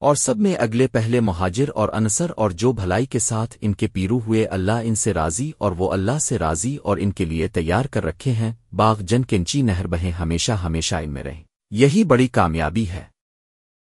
اور سب میں اگلے پہلے مہاجر اور انصر اور جو بھلائی کے ساتھ ان کے پیرو ہوئے اللہ ان سے راضی اور وہ اللہ سے راضی اور ان کے لیے تیار کر رکھے ہیں، باغ جن کنچی نہر بہیں ہمیشہ ہمیشہ ان میں رہیں۔ یہی بڑی کامیابی ہے۔